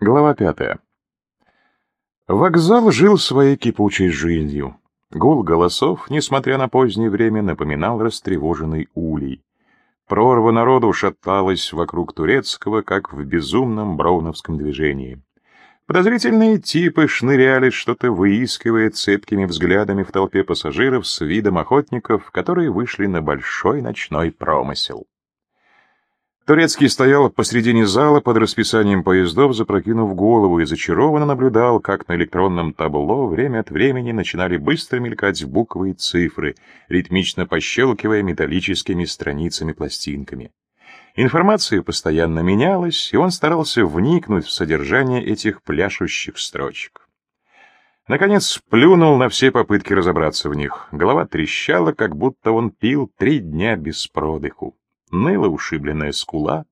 Глава пятая. Вокзал жил своей кипучей жизнью. Гул голосов, несмотря на позднее время, напоминал растревоженный улей. Прорва народу шаталась вокруг турецкого, как в безумном броуновском движении. Подозрительные типы шныряли, что-то выискивая цепкими взглядами в толпе пассажиров с видом охотников, которые вышли на большой ночной промысел. Турецкий стоял посредине зала под расписанием поездов, запрокинув голову и зачарованно наблюдал, как на электронном табло время от времени начинали быстро мелькать буквы и цифры, ритмично пощелкивая металлическими страницами-пластинками. Информация постоянно менялась, и он старался вникнуть в содержание этих пляшущих строчек. Наконец плюнул на все попытки разобраться в них. Голова трещала, как будто он пил три дня без продыху ныла ушибленная скула,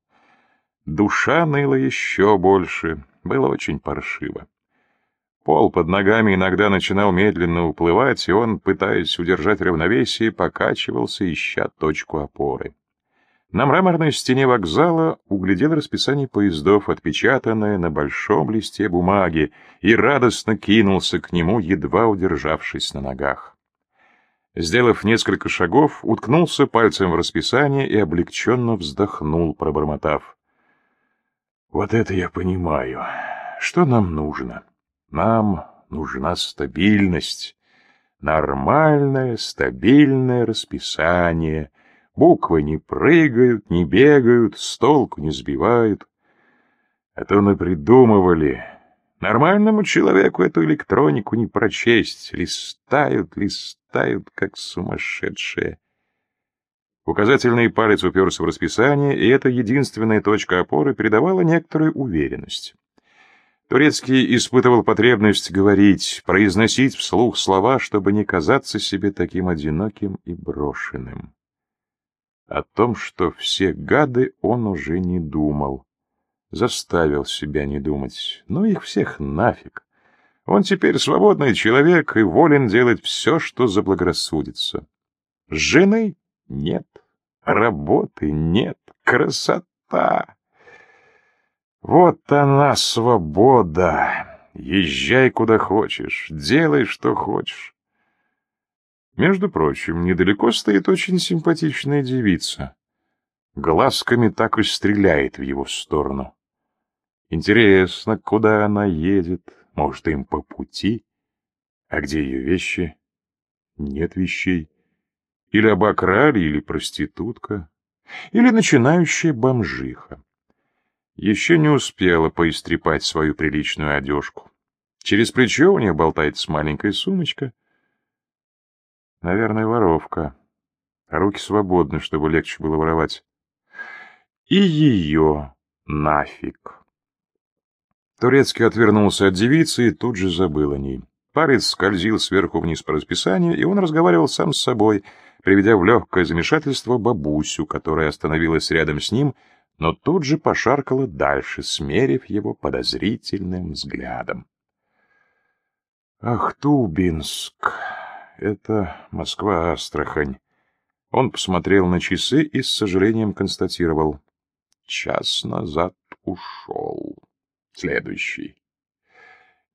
душа ныла еще больше, было очень паршиво. Пол под ногами иногда начинал медленно уплывать, и он, пытаясь удержать равновесие, покачивался, ища точку опоры. На мраморной стене вокзала углядел расписание поездов, отпечатанное на большом листе бумаги, и радостно кинулся к нему, едва удержавшись на ногах. Сделав несколько шагов, уткнулся пальцем в расписание и облегченно вздохнул, пробормотав. «Вот это я понимаю. Что нам нужно? Нам нужна стабильность. Нормальное, стабильное расписание. Буквы не прыгают, не бегают, с толку не сбивают. А то напридумывали. Нормальному человеку эту электронику не прочесть. Листают, листают как сумасшедшие. Указательный палец уперся в расписание, и эта единственная точка опоры придавала некоторую уверенность. Турецкий испытывал потребность говорить, произносить вслух слова, чтобы не казаться себе таким одиноким и брошенным. О том, что все гады, он уже не думал. Заставил себя не думать. Ну их всех нафиг. Он теперь свободный человек и волен делать все, что заблагорассудится. Жены нет, работы нет, красота. Вот она, свобода. Езжай куда хочешь, делай, что хочешь. Между прочим, недалеко стоит очень симпатичная девица. Глазками так и стреляет в его сторону. Интересно, куда она едет, может, им по пути? А где ее вещи? Нет вещей. Или обокрали, или проститутка, или начинающая бомжиха. Еще не успела поистрепать свою приличную одежку. Через плечо у нее болтается маленькая сумочка. Наверное, воровка. руки свободны, чтобы легче было воровать. И ее нафиг. Турецкий отвернулся от девицы и тут же забыл о ней. Парец скользил сверху вниз по расписанию, и он разговаривал сам с собой, приведя в легкое замешательство бабусю, которая остановилась рядом с ним, но тут же пошаркала дальше, смерив его подозрительным взглядом. «Ахтубинск. Это Москва-Астрахань». Он посмотрел на часы и с сожалением констатировал. «Час назад ушел». Следующий.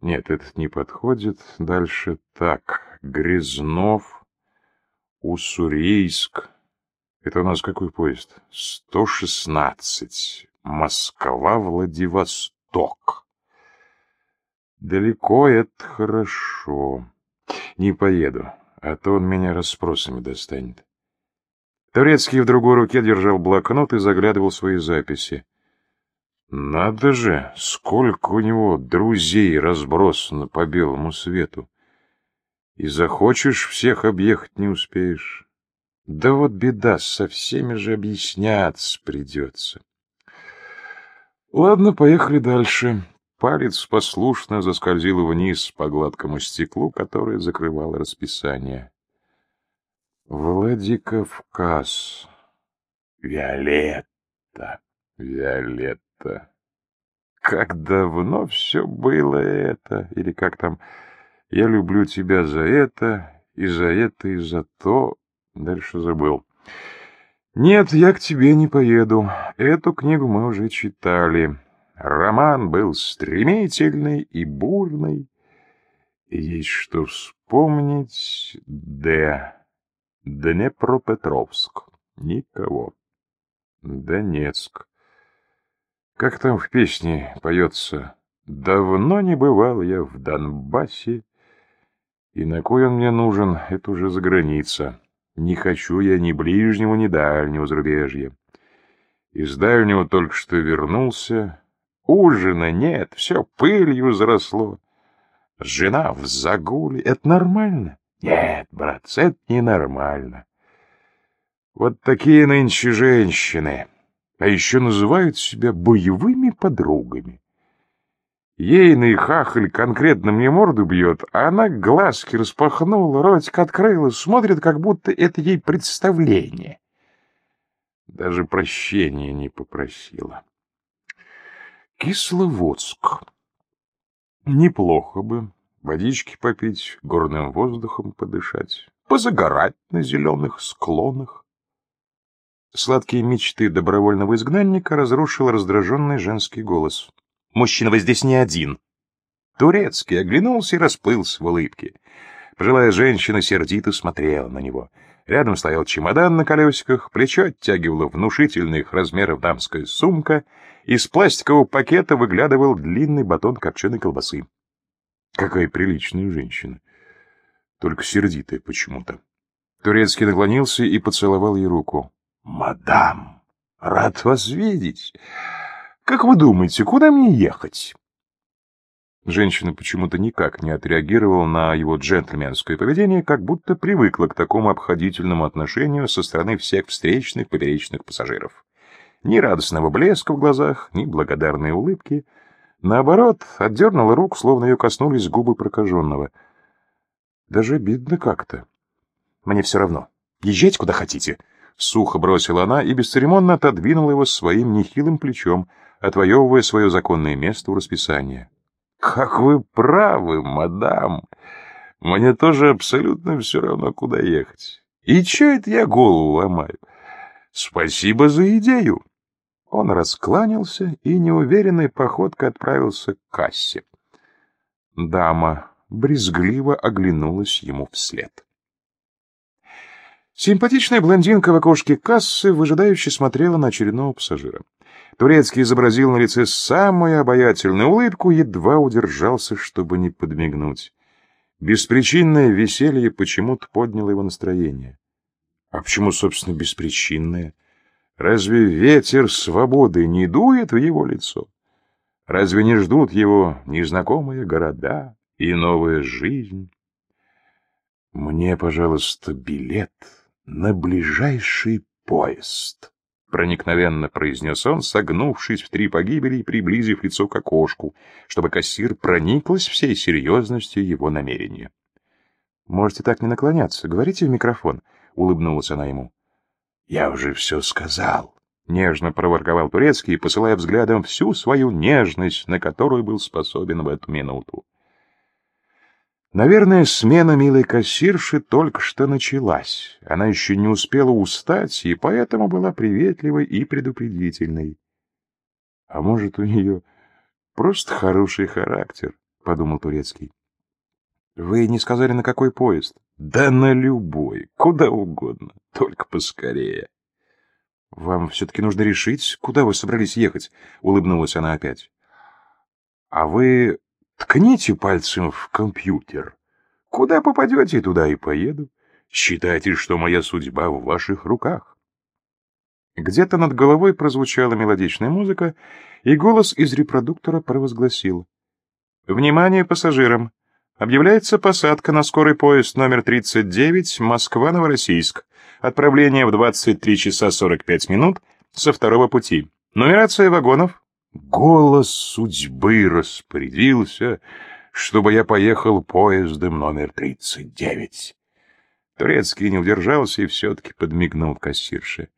Нет, этот не подходит. Дальше так. Грязнов, Уссурийск. Это у нас какой поезд? 116. Москва-Владивосток. Далеко это хорошо. Не поеду, а то он меня расспросами достанет. Турецкий в другой руке держал блокнот и заглядывал в свои записи. Надо же, сколько у него друзей разбросано по белому свету. И захочешь, всех объехать не успеешь. Да вот беда, со всеми же объясняться придется. Ладно, поехали дальше. Палец послушно заскользил вниз по гладкому стеклу, которое закрывало расписание. Владикавказ. Виолетта. Виолетта это? Как давно все было это? Или как там? Я люблю тебя за это, и за это, и за то. Дальше забыл. Нет, я к тебе не поеду. Эту книгу мы уже читали. Роман был стремительный и бурный. есть что вспомнить. Д. Днепропетровск. Никого. Донецк. Как там в песне поется? Давно не бывал я в Донбассе, и на кой он мне нужен, это уже за граница. Не хочу я ни ближнего, ни дальнего зарубежья. Из дальнего только что вернулся. Ужина нет, все пылью заросло. Жена в загуле. Это нормально? Нет, братцы, это ненормально. Вот такие нынче женщины. А еще называют себя боевыми подругами. Ейный хахаль конкретно мне морду бьет, а она глазки распахнула, ротик открыла, смотрит, как будто это ей представление. Даже прощения не попросила. Кисловодск. Неплохо бы. Водички попить, горным воздухом подышать, позагорать на зеленых склонах. Сладкие мечты добровольного изгнанника разрушил раздраженный женский голос. Мужчина вы здесь не один. Турецкий оглянулся и расплылся в улыбке. Пожилая женщина сердито смотрела на него. Рядом стоял чемодан на колесиках, плечо оттягивала внушительных размеров дамская сумка, из пластикового пакета выглядывал длинный батон копченой колбасы. Какая приличная женщина. Только сердитая почему-то. Турецкий наклонился и поцеловал ей руку. «Мадам, рад вас видеть. Как вы думаете, куда мне ехать?» Женщина почему-то никак не отреагировала на его джентльменское поведение, как будто привыкла к такому обходительному отношению со стороны всех встречных поперечных пассажиров. Ни радостного блеска в глазах, ни благодарной улыбки. Наоборот, отдернула руку, словно ее коснулись губы прокаженного. Даже обидно как-то. «Мне все равно. Езжайте куда хотите», — сухо бросила она и бесцеремонно отодвинула его своим нехилым плечом, отвоевывая свое законное место у расписания. «Как вы правы, мадам! Мне тоже абсолютно все равно, куда ехать. И че это я голову ломаю? Спасибо за идею!» Он раскланялся и неуверенной походкой отправился к кассе. Дама брезгливо оглянулась ему вслед. Симпатичная блондинка в окошке кассы выжидающе смотрела на очередного пассажира. Турецкий изобразил на лице самую обаятельную улыбку, едва удержался, чтобы не подмигнуть. Беспричинное веселье почему-то подняло его настроение. А почему, собственно, беспричинное? Разве ветер свободы не дует в его лицо? Разве не ждут его незнакомые города и новая жизнь? Мне, пожалуйста, билет на ближайший поезд проникновенно произнес он, согнувшись в три погибели и приблизив лицо к окошку, чтобы кассир прониклась всей серьезностью его намерения. «Можете так не наклоняться, говорите в микрофон», — улыбнулась она ему. «Я уже все сказал», — нежно проворковал Турецкий, посылая взглядом всю свою нежность, на которую был способен в эту минуту. Наверное, смена милой кассирши только что началась. Она еще не успела устать, и поэтому была приветливой и предупредительной. А может, у нее просто хороший характер, — подумал Турецкий. Вы не сказали, на какой поезд? Да на любой, куда угодно, только поскорее. Вам все-таки нужно решить, куда вы собрались ехать, — улыбнулась она опять. А вы Ткните пальцем в компьютер. Куда попадете, туда и поеду. Считайте, что моя судьба в ваших руках. Где-то над головой прозвучала мелодичная музыка, и голос из репродуктора провозгласил. «Внимание пассажирам! Объявляется посадка на скорый поезд номер 39 Москва-Новороссийск. Отправление в 23 часа 45 минут со второго пути. Нумерация вагонов Голос судьбы распорядился, чтобы я поехал поездом номер 39. Турецкий не удержался и все-таки подмигнул кассирше.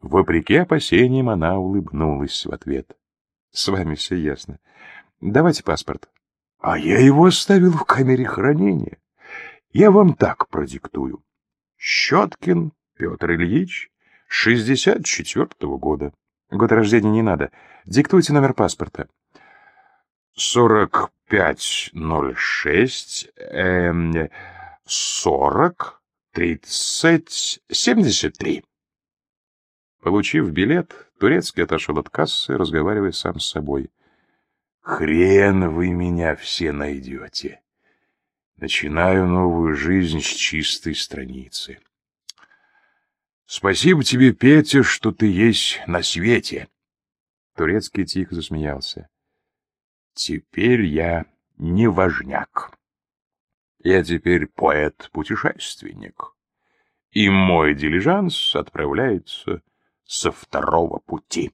Вопреки опасениям она улыбнулась в ответ. — С вами все ясно. Давайте паспорт. — А я его оставил в камере хранения. Я вам так продиктую. Щеткин Петр Ильич, 64-го года. Год рождения не надо. Диктуйте номер паспорта. Сорок пять ноль шесть... Эм, сорок... тридцать... семьдесят три. Получив билет, Турецкий отошел от кассы, разговаривая сам с собой. «Хрен вы меня все найдете. Начинаю новую жизнь с чистой страницы. Спасибо тебе, Петя, что ты есть на свете». Турецкий тихо засмеялся. «Теперь я не важняк. Я теперь поэт-путешественник, и мой дилижанс отправляется со второго пути.